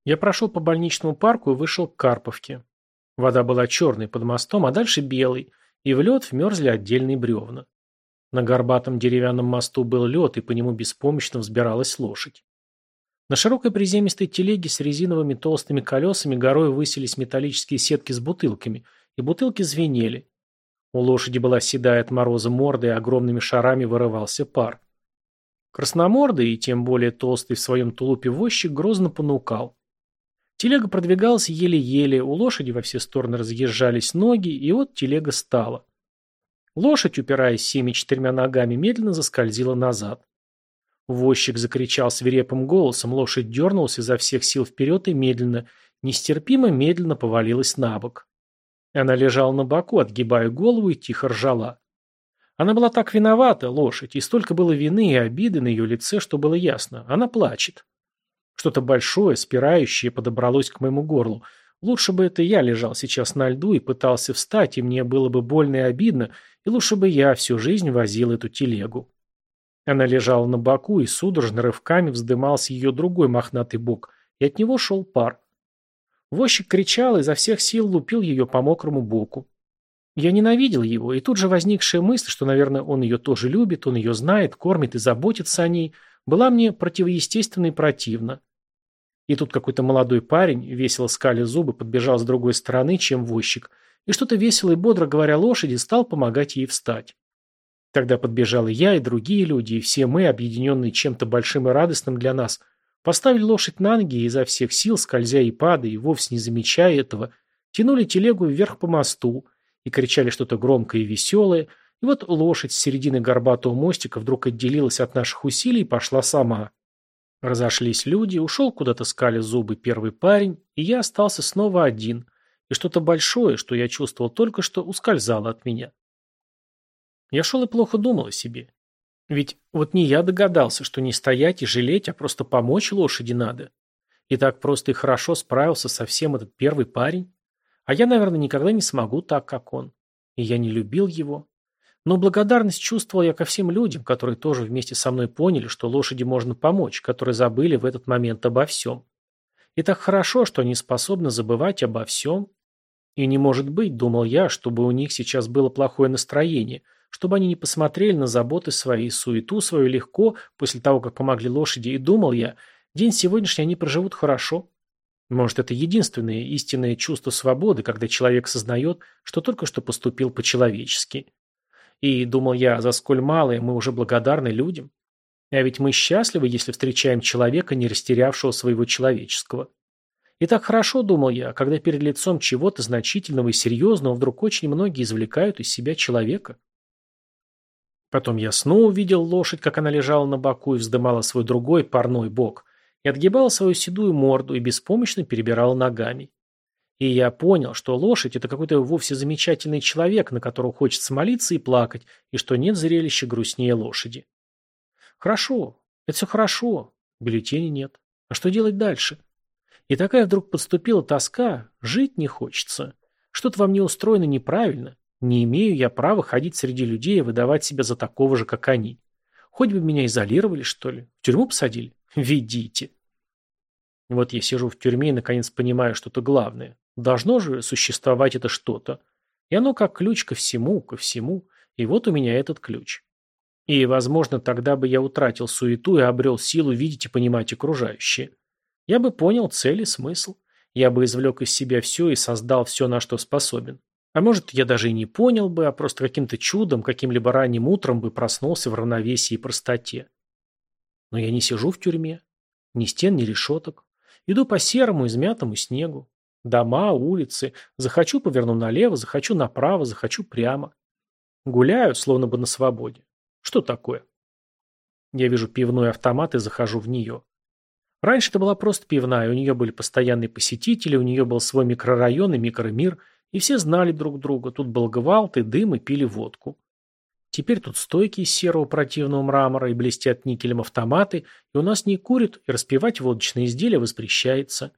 Я прошел по больничному парку и вышел к Карповке. Вода была черной под мостом, а дальше белой, и в лед вмерзли отдельные бревна. На горбатом деревянном мосту был лед, и по нему беспомощно взбиралась лошадь. На широкой приземистой телеге с резиновыми толстыми колесами горой высились металлические сетки с бутылками, и бутылки звенели. У лошади была седая от мороза морда, и огромными шарами вырывался пар. Красномордый и тем более толстый в своем тулупе возчик грозно понукал. Телега продвигалась еле-еле, у лошади во все стороны разъезжались ноги, и вот телега стала. Лошадь, упираясь всеми четырьмя ногами, медленно заскользила назад. Возчик закричал свирепым голосом, лошадь дернулась изо всех сил вперед и медленно, нестерпимо медленно повалилась на бок. Она лежала на боку, отгибая голову и тихо ржала. Она была так виновата, лошадь, и столько было вины и обиды на ее лице, что было ясно. Она плачет. Что-то большое, спирающее, подобралось к моему горлу. Лучше бы это я лежал сейчас на льду и пытался встать, и мне было бы больно и обидно, и лучше бы я всю жизнь возил эту телегу. Она лежала на боку, и судорожно рывками вздымался ее другой мохнатый бок, и от него шел пар. Возчик кричал и изо всех сил лупил ее по мокрому боку. Я ненавидел его, и тут же возникшая мысль, что, наверное, он ее тоже любит, он ее знает, кормит и заботится о ней, была мне противоестественной и противна. И тут какой-то молодой парень, весело скали зубы, подбежал с другой стороны, чем возчик, и что-то весело и бодро говоря лошади, стал помогать ей встать. Тогда подбежал и я, и другие люди, и все мы, объединенные чем-то большим и радостным для нас, поставили лошадь на ноги и изо всех сил, скользя и падая, и вовсе не замечая этого, тянули телегу вверх по мосту и кричали что-то громкое и веселое, и вот лошадь с середины горбатого мостика вдруг отделилась от наших усилий и пошла сама. Разошлись люди, ушел куда-то скали зубы первый парень, и я остался снова один, и что-то большое, что я чувствовал только что, ускользало от меня. Я шел и плохо думал о себе. Ведь вот не я догадался, что не стоять и жалеть, а просто помочь лошади надо. И так просто и хорошо справился со всем этот первый парень. А я, наверное, никогда не смогу так, как он. И я не любил его. Но благодарность чувствовал я ко всем людям, которые тоже вместе со мной поняли, что лошади можно помочь, которые забыли в этот момент обо всем. И так хорошо, что они способны забывать обо всем. И не может быть, думал я, чтобы у них сейчас было плохое настроение, чтобы они не посмотрели на заботы свои, суету свою легко, после того, как помогли лошади, и думал я, день сегодняшний они проживут хорошо. Может, это единственное истинное чувство свободы, когда человек сознает, что только что поступил по-человечески. И думал я, за сколь малое мы уже благодарны людям. А ведь мы счастливы, если встречаем человека, не растерявшего своего человеческого. И так хорошо, думал я, когда перед лицом чего-то значительного и серьезного вдруг очень многие извлекают из себя человека. Потом я снова увидел лошадь, как она лежала на боку и вздымала свой другой парной бок, и отгибала свою седую морду и беспомощно перебирала ногами. И я понял, что лошадь – это какой-то вовсе замечательный человек, на которого хочется молиться и плакать, и что нет зрелища грустнее лошади. Хорошо, это все хорошо, бюллетеней нет. А что делать дальше? И такая вдруг подступила тоска, жить не хочется. Что-то во мне устроено неправильно. Не имею я права ходить среди людей и выдавать себя за такого же, как они. Хоть бы меня изолировали, что ли, в тюрьму посадили. Ведите. Вот я сижу в тюрьме и наконец понимаю что-то главное. Должно же существовать это что-то. И оно как ключ ко всему, ко всему. И вот у меня этот ключ. И, возможно, тогда бы я утратил суету и обрел силу видеть и понимать окружающее. Я бы понял цель и смысл. Я бы извлек из себя все и создал все, на что способен. А может, я даже и не понял бы, а просто каким-то чудом, каким-либо ранним утром бы проснулся в равновесии и простоте. Но я не сижу в тюрьме. Ни стен, ни решеток. Иду по серому, измятому снегу. Дома, улицы. Захочу поверну налево, захочу направо, захочу прямо. Гуляю, словно бы на свободе. Что такое? Я вижу пивной автомат и захожу в нее. Раньше это была просто пивная, у нее были постоянные посетители, у нее был свой микрорайон и микромир, и все знали друг друга. Тут был гвалт и дым, и пили водку. Теперь тут стойки из серого противного мрамора и блестят никелем автоматы, и у нас не курят, и распивать водочные изделия воспрещается.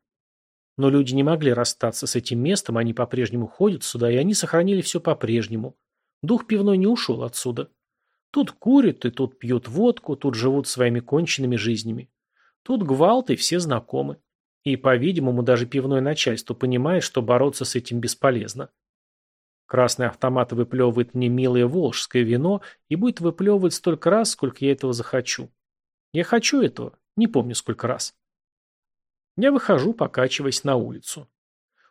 Но люди не могли расстаться с этим местом, они по-прежнему ходят сюда, и они сохранили все по-прежнему. Дух пивной не ушел отсюда. Тут курят, и тут пьют водку, тут живут своими конченными жизнями. Тут гвалт, и все знакомы. И, по-видимому, даже пивное начальство понимает, что бороться с этим бесполезно. Красный автомат выплевывает мне милое волжское вино и будет выплевывать столько раз, сколько я этого захочу. Я хочу этого, не помню сколько раз. Я выхожу, покачиваясь на улицу.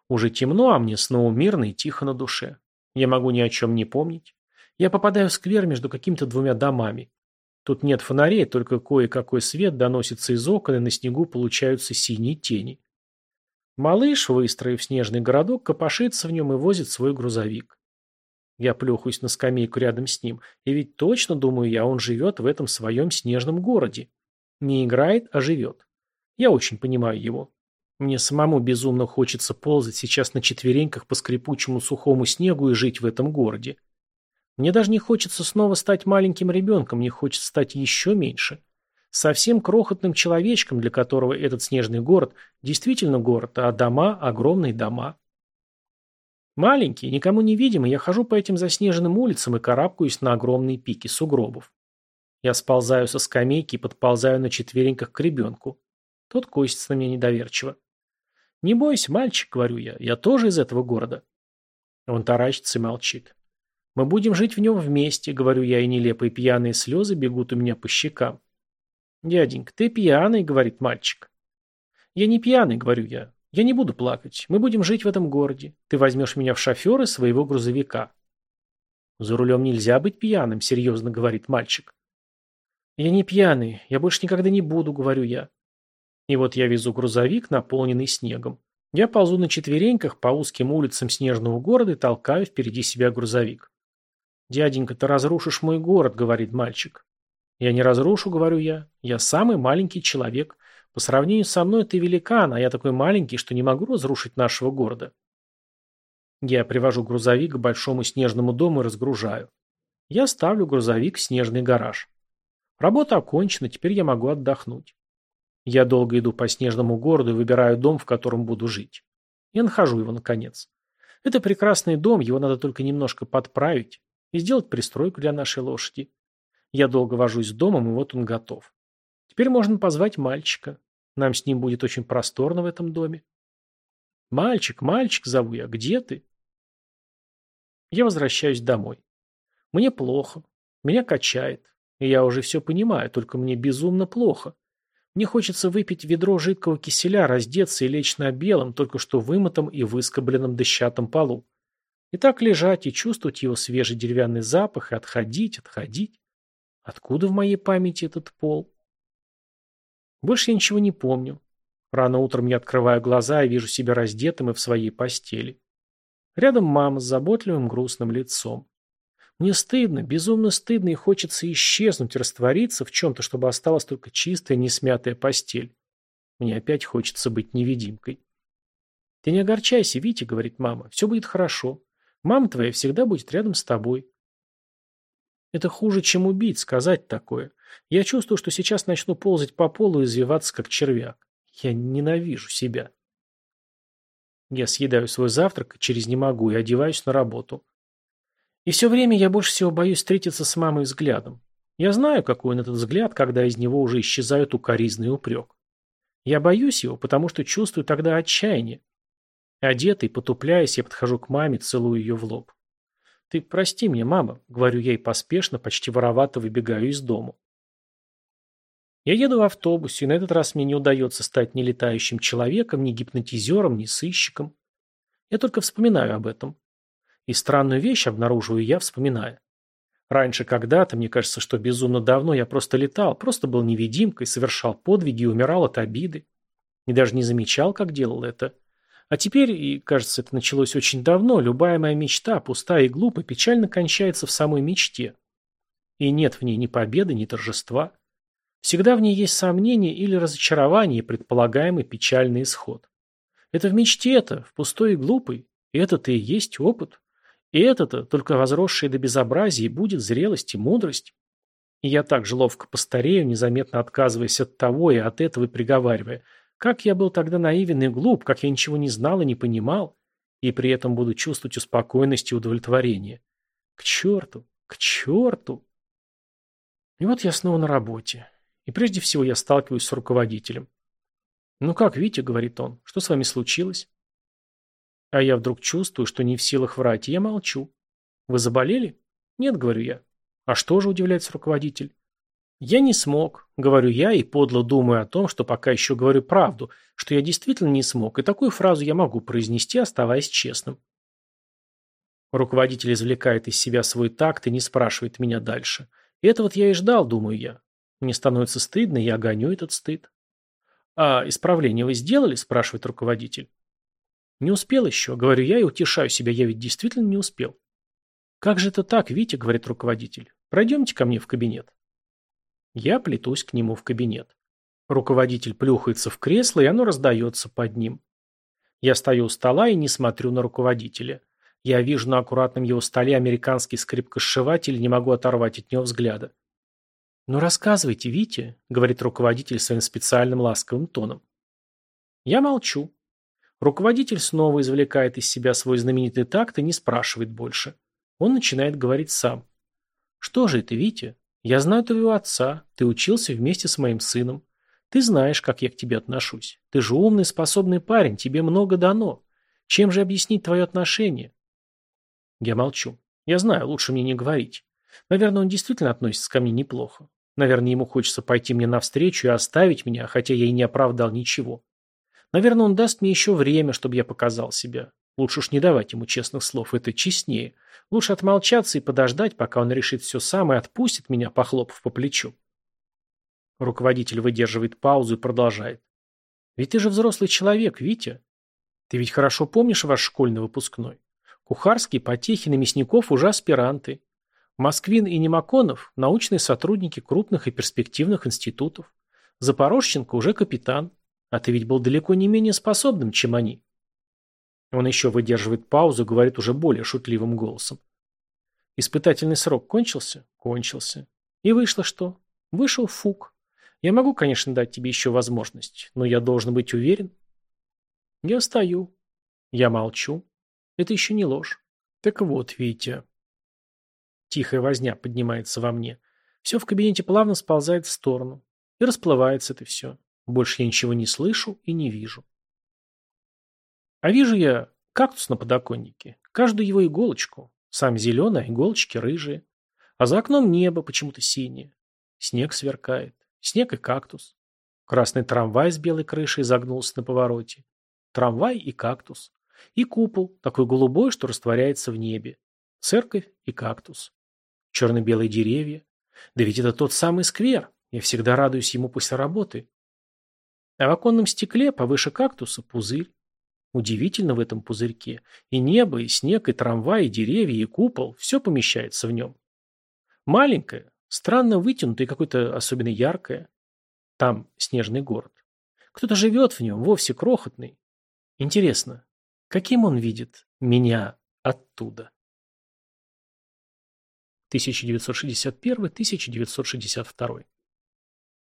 Уже темно, а мне снова мирно и тихо на душе. Я могу ни о чем не помнить. Я попадаю в сквер между какими-то двумя домами. Тут нет фонарей, только кое-какой свет доносится из окон, и на снегу получаются синие тени. Малыш, выстроив снежный городок, копошится в нем и возит свой грузовик. Я плюхаюсь на скамейку рядом с ним, и ведь точно, думаю я, он живет в этом своем снежном городе. Не играет, а живет. Я очень понимаю его. Мне самому безумно хочется ползать сейчас на четвереньках по скрипучему сухому снегу и жить в этом городе. Мне даже не хочется снова стать маленьким ребенком, мне хочется стать еще меньше. Совсем крохотным человечком, для которого этот снежный город действительно город, а дома – огромные дома. Маленький, никому не видимый, я хожу по этим заснеженным улицам и карабкаюсь на огромные пики сугробов. Я сползаю со скамейки и подползаю на четвереньках к ребенку. Тот косится на меня недоверчиво. «Не бойся, мальчик», — говорю я, — «я тоже из этого города». Он таращится и молчит. «Мы будем жить в нем вместе», — говорю я, и нелепые пьяные слезы бегут у меня по щекам. «Дяденька, ты пьяный», — говорит мальчик. «Я не пьяный», — говорю я. «Я не буду плакать. Мы будем жить в этом городе. Ты возьмешь меня в шоферы своего грузовика». «За рулем нельзя быть пьяным», — серьезно говорит мальчик. «Я не пьяный. Я больше никогда не буду», — говорю я. И вот я везу грузовик, наполненный снегом. Я ползу на четвереньках по узким улицам снежного города и толкаю впереди себя грузовик. «Дяденька, ты разрушишь мой город», — говорит мальчик. «Я не разрушу», — говорю я. «Я самый маленький человек. По сравнению со мной ты великан, а я такой маленький, что не могу разрушить нашего города». Я привожу грузовик к большому снежному дому и разгружаю. Я ставлю грузовик в снежный гараж. Работа окончена, теперь я могу отдохнуть. Я долго иду по снежному городу и выбираю дом, в котором буду жить. Я нахожу его, наконец. Это прекрасный дом, его надо только немножко подправить и сделать пристройку для нашей лошади. Я долго вожусь с домом, и вот он готов. Теперь можно позвать мальчика. Нам с ним будет очень просторно в этом доме. «Мальчик, мальчик!» — зову я. «Где ты?» Я возвращаюсь домой. Мне плохо. Меня качает. И я уже все понимаю, только мне безумно плохо. Мне хочется выпить ведро жидкого киселя, раздеться и лечь на белом, только что вымытом и выскобленном дощатом полу. И так лежать и чувствовать его свежий деревянный запах, и отходить, отходить. Откуда в моей памяти этот пол? Больше я ничего не помню. Рано утром я открываю глаза и вижу себя раздетым и в своей постели. Рядом мама с заботливым грустным лицом. Мне стыдно, безумно стыдно и хочется исчезнуть, раствориться в чем-то, чтобы осталась только чистая, несмятая постель. Мне опять хочется быть невидимкой. «Ты не огорчайся, Витя», — говорит мама, — «все будет хорошо. Мама твоя всегда будет рядом с тобой». Это хуже, чем убить, сказать такое. Я чувствую, что сейчас начну ползать по полу и извиваться, как червяк. Я ненавижу себя. Я съедаю свой завтрак, через не могу, и одеваюсь на работу. И все время я больше всего боюсь встретиться с мамой взглядом. Я знаю, какой он этот взгляд, когда из него уже исчезают укоризный упрек. Я боюсь его, потому что чувствую тогда отчаяние. Одетый, потупляясь, я подхожу к маме, целую ее в лоб. «Ты прости меня, мама», — говорю ей поспешно, почти воровато выбегаю из дому. Я еду в автобусе, и на этот раз мне не удается стать ни летающим человеком, ни гипнотизером, ни сыщиком. Я только вспоминаю об этом. И странную вещь обнаруживаю я, вспоминая. Раньше когда-то, мне кажется, что безумно давно я просто летал, просто был невидимкой, совершал подвиги и умирал от обиды. И даже не замечал, как делал это. А теперь, и кажется, это началось очень давно, любая моя мечта, пустая и глупая, печально кончается в самой мечте. И нет в ней ни победы, ни торжества. Всегда в ней есть сомнение или разочарование предполагаемый печальный исход. Это в мечте-то, в пустой и глупой. И это-то и есть опыт. И это-то, только возросшее до безобразия, будет зрелость и мудрость. И я так же ловко постарею, незаметно отказываясь от того и от этого и приговаривая, как я был тогда наивен и глуп, как я ничего не знал и не понимал, и при этом буду чувствовать успокоенность и удовлетворение. К черту, к черту. И вот я снова на работе. И прежде всего я сталкиваюсь с руководителем. «Ну как, Витя?» — говорит он. «Что с вами случилось?» А я вдруг чувствую, что не в силах врать, я молчу. Вы заболели? Нет, говорю я. А что же, удивляется руководитель? Я не смог, говорю я, и подло думаю о том, что пока еще говорю правду, что я действительно не смог, и такую фразу я могу произнести, оставаясь честным. Руководитель извлекает из себя свой такт и не спрашивает меня дальше. Это вот я и ждал, думаю я. Мне становится стыдно, я гоню этот стыд. «А исправление вы сделали?» – спрашивает руководитель. Не успел еще, говорю я и утешаю себя, я ведь действительно не успел. Как же это так, Витя, говорит руководитель. Пройдемте ко мне в кабинет. Я плетусь к нему в кабинет. Руководитель плюхается в кресло, и оно раздается под ним. Я стою у стола и не смотрю на руководителя. Я вижу на аккуратном его столе американский скрипкосшиватель и не могу оторвать от него взгляда. «Ну рассказывайте, Витя», — говорит руководитель своим специальным ласковым тоном. Я молчу. Руководитель снова извлекает из себя свой знаменитый такт и не спрашивает больше. Он начинает говорить сам. «Что же это, Витя? Я знаю твоего отца. Ты учился вместе с моим сыном. Ты знаешь, как я к тебе отношусь. Ты же умный, способный парень, тебе много дано. Чем же объяснить твое отношение?» Я молчу. Я знаю, лучше мне не говорить. Наверное, он действительно относится ко мне неплохо. Наверное, ему хочется пойти мне навстречу и оставить меня, хотя я и не оправдал ничего. Наверное, он даст мне еще время, чтобы я показал себя. Лучше уж не давать ему честных слов, это честнее. Лучше отмолчаться и подождать, пока он решит все сам и отпустит меня, похлопав по плечу. Руководитель выдерживает паузу и продолжает. Ведь ты же взрослый человек, Витя. Ты ведь хорошо помнишь ваш школьный выпускной? Кухарский, Потехин и Мясников уже аспиранты. Москвин и Немаконов – научные сотрудники крупных и перспективных институтов. Запорожченко уже капитан. А ты ведь был далеко не менее способным, чем они. Он еще выдерживает паузу, говорит уже более шутливым голосом. Испытательный срок кончился? Кончился. И вышло что? Вышел фук. Я могу, конечно, дать тебе еще возможность, но я должен быть уверен. Я стою. Я молчу. Это еще не ложь. Так вот, Витя. Тихая возня поднимается во мне. Все в кабинете плавно сползает в сторону. И расплывается это все. Больше я ничего не слышу и не вижу. А вижу я кактус на подоконнике, каждую его иголочку. Сам зеленый, а иголочки рыжие. А за окном небо почему-то синее. Снег сверкает. Снег и кактус. Красный трамвай с белой крышей загнулся на повороте. Трамвай и кактус. И купол, такой голубой, что растворяется в небе. Церковь и кактус. Черно-белые деревья. Да ведь это тот самый сквер. Я всегда радуюсь ему после работы. А в оконном стекле, повыше кактуса, пузырь. Удивительно в этом пузырьке. И небо, и снег, и трамвай, и деревья, и купол. Все помещается в нем. Маленькое, странно вытянутое и какое-то особенно яркое. Там снежный город. Кто-то живет в нем, вовсе крохотный. Интересно, каким он видит меня оттуда? 1961-1962